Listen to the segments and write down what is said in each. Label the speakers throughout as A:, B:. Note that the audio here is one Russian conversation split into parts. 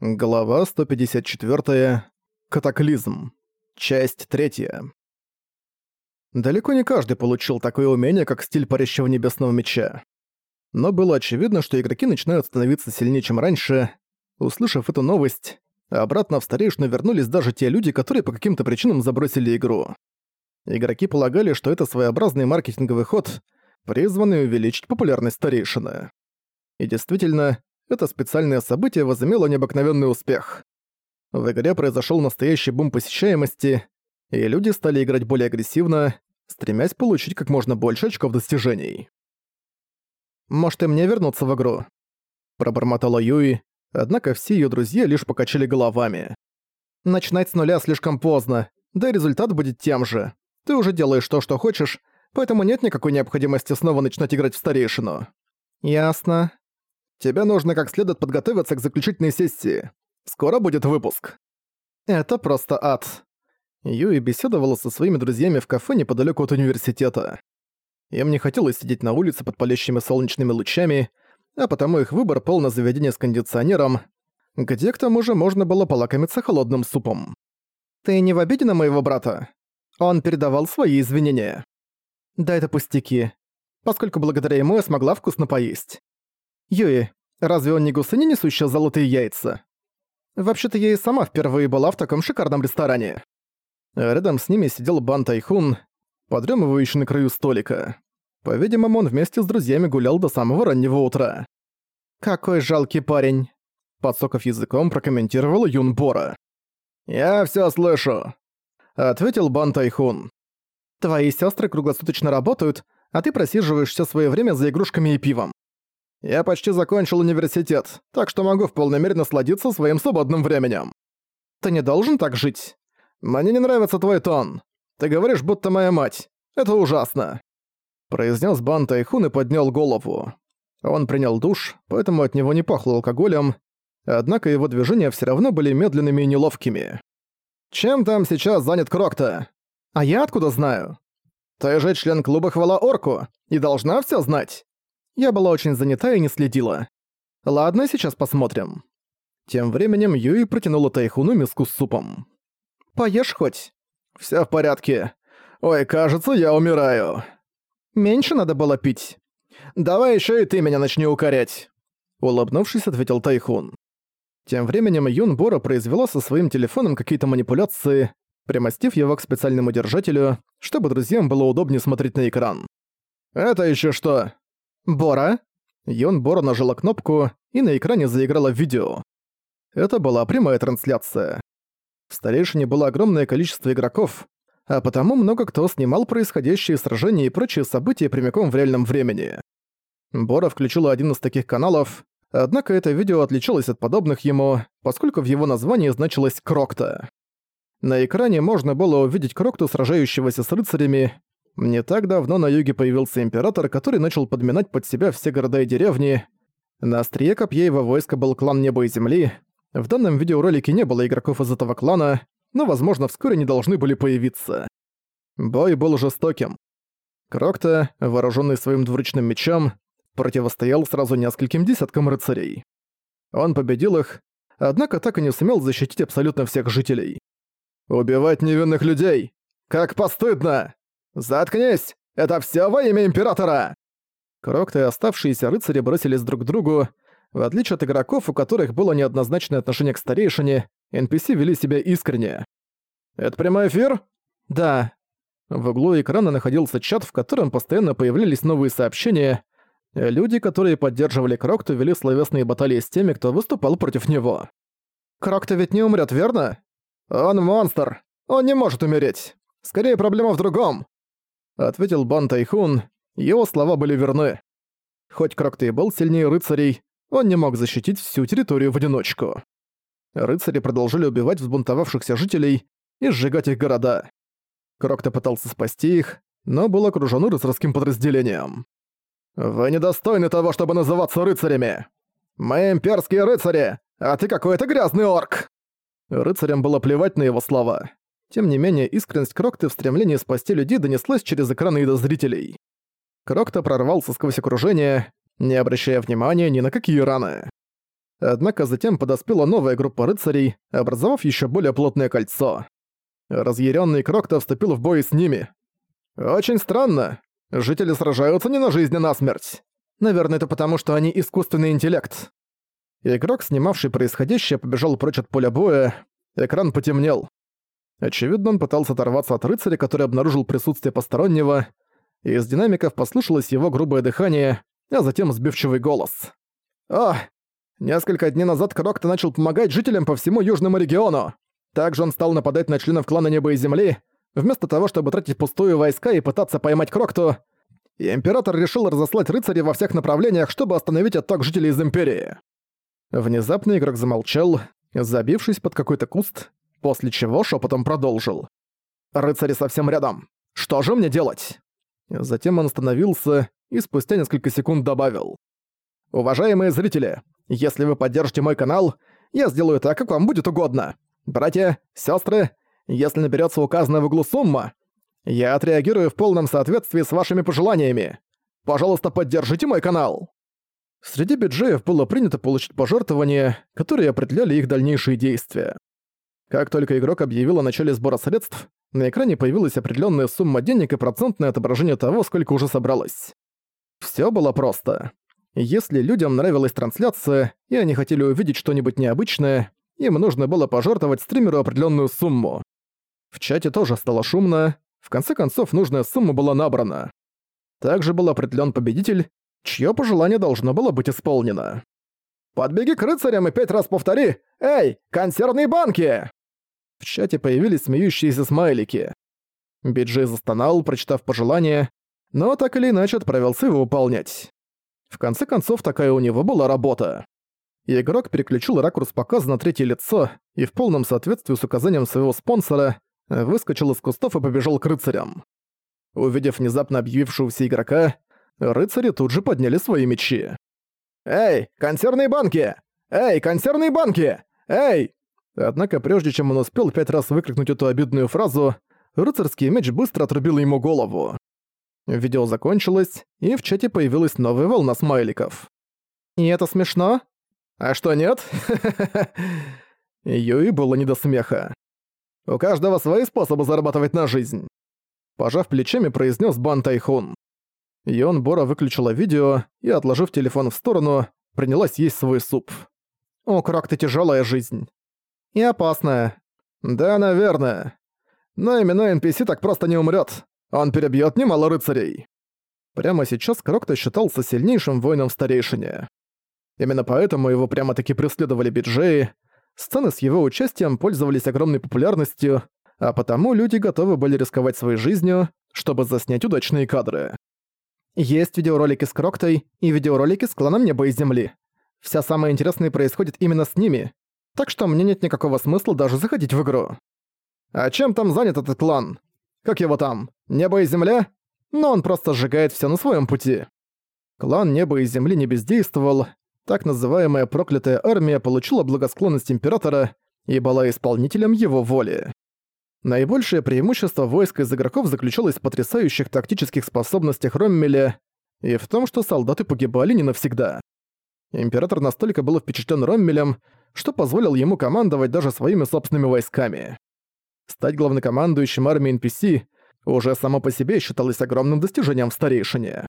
A: Глава 154. Катаклизм. Часть 3. Далеко не каждый получил такое умение, как стиль парящего небесного меча. Но было очевидно, что игроки начинают становиться сильнее, чем раньше. Услышав эту новость, обратно в старейшину вернулись даже те люди, которые по каким-то причинам забросили игру. Игроки полагали, что это своеобразный маркетинговый ход, призванный увеличить популярность старейшины. И действительно, это специальное событие возымело необыкновенный успех. В игре произошел настоящий бум посещаемости, и люди стали играть более агрессивно, стремясь получить как можно больше очков достижений. «Может, и мне вернуться в игру?» – пробормотала Юи, однако все ее друзья лишь покачали головами. «Начинать с нуля слишком поздно, да и результат будет тем же. Ты уже делаешь то, что хочешь, поэтому нет никакой необходимости снова начинать играть в старейшину». «Ясно», Тебе нужно как следует подготовиться к заключительной сессии. Скоро будет выпуск». «Это просто ад». Юи беседовала со своими друзьями в кафе неподалеку от университета. Им не хотелось сидеть на улице под палящими солнечными лучами, а потому их выбор пал на заведение с кондиционером, где к тому же можно было полакомиться холодным супом. «Ты не в обиде на моего брата?» Он передавал свои извинения. «Да это пустяки, поскольку благодаря ему я смогла вкусно поесть. «Юи, разве он не гусыня, несущая золотые яйца?» Вообще-то я и сама впервые была в таком шикарном ресторане. Рядом с ними сидел Бан Тайхун, подрёмывающий на краю столика. По-видимому, он вместе с друзьями гулял до самого раннего утра. «Какой жалкий парень!» Подсоков языком прокомментировал Юн Бора. «Я всё слышу!» Ответил Бан Тайхун. «Твои сёстры круглосуточно работают, а ты просиживаешь всё своё время за игрушками и пивом. Я почти закончил университет, так что могу в полной мере насладиться своим свободным временем. Ты не должен так жить. Мне не нравится твой тон. Ты говоришь, будто моя мать. Это ужасно. Произнес Бан Тайхун и поднял голову. Он принял душ, поэтому от него не пахло алкоголем, однако его движения все равно были медленными и неловкими. «Чем там сейчас занят Крокта? А я откуда знаю? Ты же член клуба «Хвала Орку» и должна все знать. Я была очень занята и не следила. Ладно, сейчас посмотрим». Тем временем Юи протянула Тайхуну миску с супом. «Поешь хоть?» «Всё в порядке. Ой, кажется, я умираю». «Меньше надо было пить». «Давай ещё и ты меня начни укорять», — улыбнувшись, ответил Тайхун. Тем временем Юн Бора произвела со своим телефоном какие-то манипуляции, примостив его к специальному держателю, чтобы друзьям было удобнее смотреть на экран. «Это ещё что? «Бора!» Йон Бора нажала кнопку, и на экране заиграло видео. Это была прямая трансляция. В старейшине было огромное количество игроков, а потому много кто снимал происходящие сражения и прочие события прямиком в реальном времени. Бора включила один из таких каналов, однако это видео отличалось от подобных ему, поскольку в его названии значилось «Крокта». На экране можно было увидеть Крокту, сражающегося с рыцарями, не так давно на юге появился император, который начал подминать под себя все города и деревни. На острие копье его войска был клан Неба и Земли. В данном видеоролике не было игроков из этого клана, но, возможно, вскоре не должны были появиться. Бой был жестоким. Крокта, вооруженный своим двуручным мечом, противостоял сразу нескольким десяткам рыцарей. Он победил их, однако так и не сумел защитить абсолютно всех жителей. «Убивать невинных людей! Как постыдно!» «Заткнись! Это все во имя Императора!» Крокт и оставшиеся рыцари бросились друг к другу. В отличие от игроков, у которых было неоднозначное отношение к старейшине, NPC вели себя искренне. «Это прямой эфир?» «Да». В углу экрана находился чат, в котором постоянно появлялись новые сообщения. Люди, которые поддерживали Крокта, вели словесные баталии с теми, кто выступал против него. «Крокта ведь не умрет, верно?» «Он монстр! Он не может умереть! Скорее проблема в другом! ответил Бан Тайхун. Его слова были верны. Хоть Крокта и был сильнее рыцарей, он не мог защитить всю территорию в одиночку. Рыцари продолжили убивать взбунтовавшихся жителей и сжигать их города. Крокта пытался спасти их, но был окружен рыцарским подразделением. «Вы недостойны того, чтобы называться рыцарями! Мы имперские рыцари, а ты какой-то грязный орк!» Рыцарям было плевать на его слова. Тем не менее, искренность Крокта в стремлении спасти людей донеслась через экраны и до зрителей. Крокта прорвался сквозь окружение, не обращая внимания ни на какие раны. Однако затем подоспела новая группа рыцарей, образовав еще более плотное кольцо. Разъяренный Крокта вступил в бой с ними. «Очень странно. Жители сражаются не на жизнь, а на смерть. Наверное, это потому, что они искусственный интеллект». Игрок, снимавший происходящее, побежал прочь от поля боя. Экран потемнел. Очевидно, он пытался оторваться от рыцаря, который обнаружил присутствие постороннего, и из динамиков послышалось его грубое дыхание, а затем сбивчивый голос. «О! Несколько дней назад Крокто начал помогать жителям по всему Южному региону. Также он стал нападать на членов клана Неба и Земли, вместо того, чтобы тратить пустую войска и пытаться поймать Крокто. Император решил разослать рыцарей во всех направлениях, чтобы остановить отток жителей из Империи». Внезапно игрок замолчал, забившись под какой-то куст после чего шепотом продолжил. «Рыцари совсем рядом. Что же мне делать?» Затем он остановился и спустя несколько секунд добавил. «Уважаемые зрители, если вы поддержите мой канал, я сделаю так, как вам будет угодно. Братья, сестры, если наберется указанная в углу сумма, я отреагирую в полном соответствии с вашими пожеланиями. Пожалуйста, поддержите мой канал!» Среди биджеев было принято получить пожертвования, которые определяли их дальнейшие действия. Как только игрок объявил о начале сбора средств, на экране появилась определенная сумма денег и процентное отображение того, сколько уже собралось. Все было просто. Если людям нравилась трансляция, и они хотели увидеть что-нибудь необычное, им нужно было пожертвовать стримеру определенную сумму. В чате тоже стало шумно, в конце концов нужная сумма была набрана. Также был определен победитель, чье пожелание должно было быть исполнено. «Подбеги к рыцарям и пять раз повтори! Эй, консервные банки!» В чате появились смеющиеся смайлики. Биджей застонал, прочитав пожелание, но так или иначе отправился его выполнять. В конце концов, такая у него была работа. Игрок переключил ракурс показа на третье лицо и в полном соответствии с указанием своего спонсора выскочил из кустов и побежал к рыцарям. Увидев внезапно объявившегося игрока, рыцари тут же подняли свои мечи. «Эй, консервные банки! Эй, консервные банки! Эй, Однако прежде чем он успел пять раз выкрикнуть эту обидную фразу, рыцарский меч быстро отрубил ему голову. Видео закончилось, и в чате появилась новая волна смайликов. «И это смешно? А что нет?» Юи было не до смеха. «У каждого свои способы зарабатывать на жизнь», пожав плечами, произнес Бан Тайхун. Йон Бора выключила видео и, отложив телефон в сторону, принялась есть свой суп. «О, как ты тяжелая жизнь и опасная. Да, наверное. Но именно NPC так просто не умрет. Он перебьет немало рыцарей. Прямо сейчас Крокто считался сильнейшим воином в старейшине. Именно поэтому его прямо-таки преследовали биджеи, сцены с его участием пользовались огромной популярностью, а потому люди готовы были рисковать своей жизнью, чтобы заснять удачные кадры. Есть видеоролики с Кроктой и видеоролики с кланом Неба и Земли. Вся самое интересное происходит именно с ними, так что мне нет никакого смысла даже заходить в игру. А чем там занят этот клан? Как его там? Небо и земля? Но он просто сжигает все на своем пути. Клан Неба и Земли не бездействовал. Так называемая проклятая армия получила благосклонность императора и была исполнителем его воли. Наибольшее преимущество войск из игроков заключалось в потрясающих тактических способностях Роммеля и в том, что солдаты погибали не навсегда. Император настолько был впечатлен Роммелем, что позволил ему командовать даже своими собственными войсками. Стать главнокомандующим армией NPC уже само по себе считалось огромным достижением в старейшине.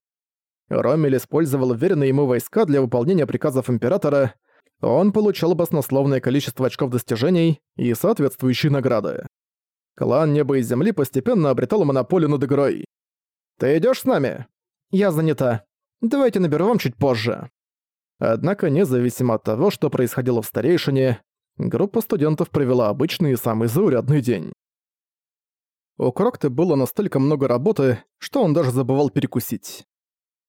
A: Ромель использовал уверенные ему войска для выполнения приказов Императора, он получал баснословное количество очков достижений и соответствующие награды. Клан Неба и Земли постепенно обретал монополию над игрой. «Ты идёшь с нами?» «Я занята. Давайте наберу вам чуть позже». Однако, независимо от того, что происходило в старейшине, группа студентов провела обычный и самый заурядный день. У Крокты было настолько много работы, что он даже забывал перекусить.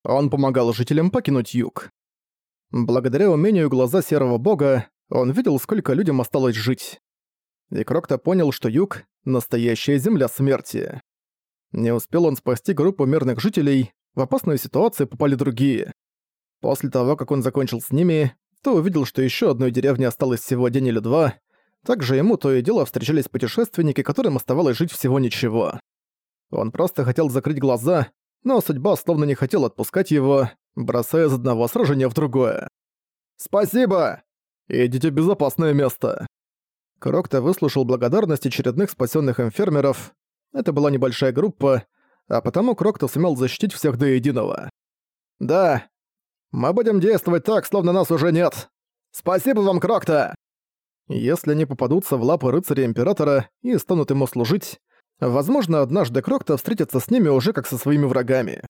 A: Он помогал жителям покинуть юг. Благодаря умению глаза Серого Бога, он видел, сколько людям осталось жить. И Крокта понял, что юг — настоящая земля смерти. Не успел он спасти группу мирных жителей, в опасную ситуацию попали другие. После того, как он закончил с ними, то увидел, что еще одной деревни осталось всего день или два. Также ему то и дело встречались путешественники, которым оставалось жить всего ничего. Он просто хотел закрыть глаза, но судьба словно не хотела отпускать его, бросая из одного сражения в другое. «Спасибо! Идите в безопасное место!» Крокта выслушал благодарность очередных спасенных им фермеров. Это была небольшая группа, а потому Крокта сумел защитить всех до единого. «Да, мы будем действовать так, словно нас уже нет. Спасибо вам, Крокта!» Если они попадутся в лапы рыцаря Императора и станут ему служить, возможно, однажды Крокта встретится с ними уже как со своими врагами.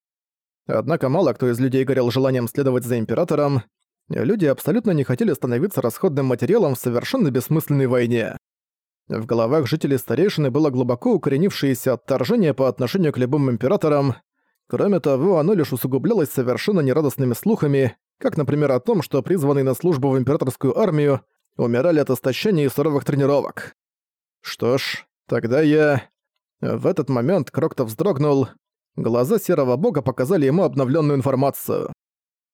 A: Однако мало кто из людей горел желанием следовать за Императором, люди абсолютно не хотели становиться расходным материалом в совершенно бессмысленной войне. В головах жителей старейшины было глубоко укоренившееся отторжение по отношению к любым императорам, Кроме того, оно лишь усугублялось совершенно нерадостными слухами, как, например, о том, что призванные на службу в императорскую армию умирали от истощения и суровых тренировок. Что ж, тогда я... В этот момент Крокто вздрогнул. Глаза Серого Бога показали ему обновленную информацию.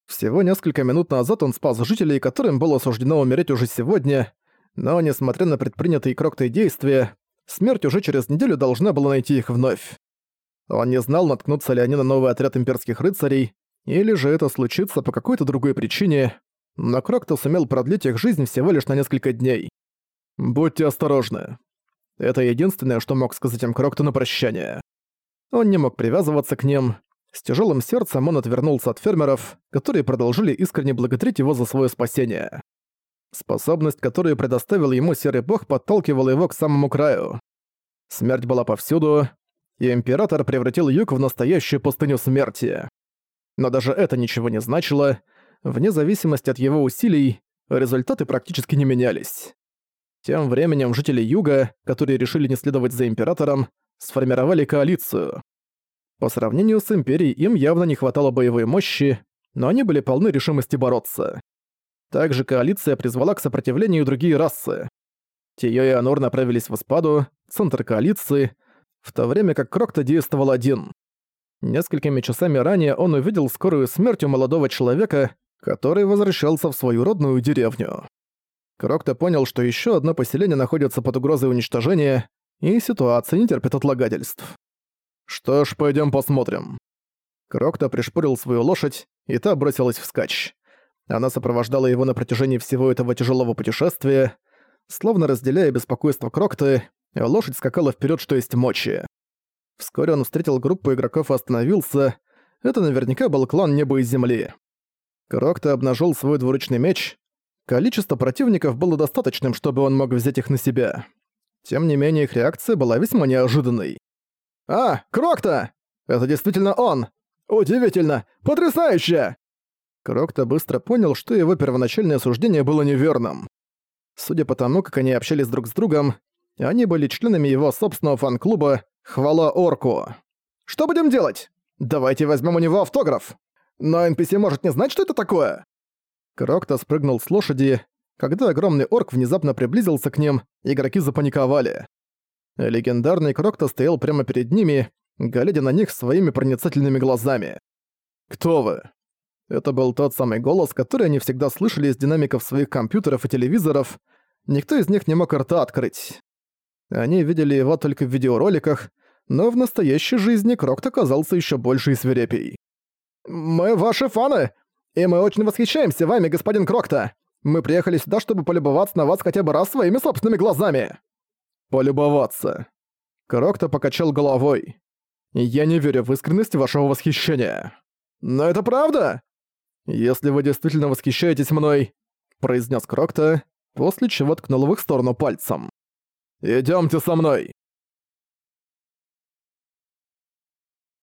A: Всего несколько минут назад он спас жителей, которым было суждено умереть уже сегодня, но, несмотря на предпринятые Кроктой действия, смерть уже через неделю должна была найти их вновь. Он не знал, наткнутся ли они на новый отряд имперских рыцарей, или же это случится по какой-то другой причине, но Крокто сумел продлить их жизнь всего лишь на несколько дней. «Будьте осторожны». Это единственное, что мог сказать им Крокто на прощание. Он не мог привязываться к ним. С тяжелым сердцем он отвернулся от фермеров, которые продолжили искренне благодарить его за свое спасение. Способность, которую предоставил ему Серый Бог, подталкивала его к самому краю. Смерть была повсюду, и император превратил юг в настоящую пустыню смерти. Но даже это ничего не значило, вне зависимости от его усилий, результаты практически не менялись. Тем временем жители юга, которые решили не следовать за императором, сформировали коалицию. По сравнению с империей им явно не хватало боевой мощи, но они были полны решимости бороться. Также коалиция призвала к сопротивлению другие расы. Тиё и Анор направились в Аспаду, центр коалиции — в то время как Крокто действовал один. Несколькими часами ранее он увидел скорую смерть у молодого человека, который возвращался в свою родную деревню. Крокто понял, что еще одно поселение находится под угрозой уничтожения, и ситуация не терпит отлагательств. «Что ж, пойдем посмотрим». Крокто пришпорил свою лошадь, и та бросилась вскачь. Она сопровождала его на протяжении всего этого тяжелого путешествия, словно разделяя беспокойство Крокты, Э, лошадь скакала вперед, что есть мочи. Вскоре он встретил группу игроков и остановился. Это наверняка был клан неба и земли. Крокто обнажил свой двуручный меч. Количество противников было достаточным, чтобы он мог взять их на себя. Тем не менее, их реакция была весьма неожиданной. «А, Крокто! Это действительно он! Удивительно! Потрясающе!» Крокто быстро понял, что его первоначальное суждение было неверным. Судя по тому, как они общались друг с другом, и они были членами его собственного фан-клуба «Хвала Орку». «Что будем делать? Давайте возьмем у него автограф! Но NPC может не знать, что это такое!» Крокто спрыгнул с лошади. Когда огромный орк внезапно приблизился к ним, игроки запаниковали. Легендарный Крокто стоял прямо перед ними, глядя на них своими проницательными глазами. «Кто вы?» Это был тот самый голос, который они всегда слышали из динамиков своих компьютеров и телевизоров. Никто из них не мог рта открыть. Они видели его только в видеороликах, но в настоящей жизни Крокт оказался еще больше и свирепей. «Мы ваши фаны, и мы очень восхищаемся вами, господин Крокта. Мы приехали сюда, чтобы полюбоваться на вас хотя бы раз своими собственными глазами». «Полюбоваться». Крокта покачал головой. «Я не верю в искренность вашего восхищения». «Но это правда!» «Если вы действительно восхищаетесь мной», — произнес Крокта, после чего ткнул в их сторону пальцем. Идёмте со мной!»